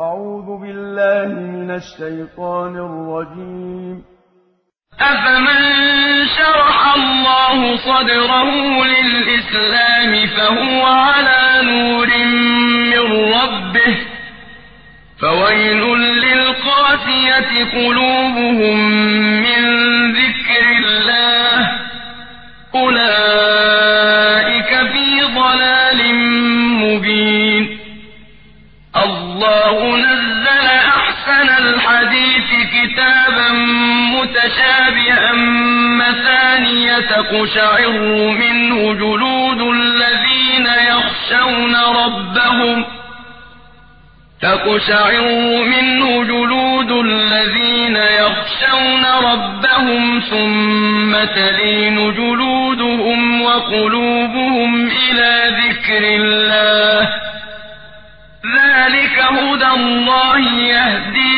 أعوذ بالله من الشيطان الرجيم. أفمن شرح الله صدره للإسلام فهو على نور من ربه. فويل للقاسية قلوبهم متشابها مثانية تقشعر منه جلود الذين يخشون ربهم تقشعر منه جلود الذين يخشون ربهم ثم تلين جلودهم وقلوبهم إلى ذكر الله. ذلك هدى الله يهدي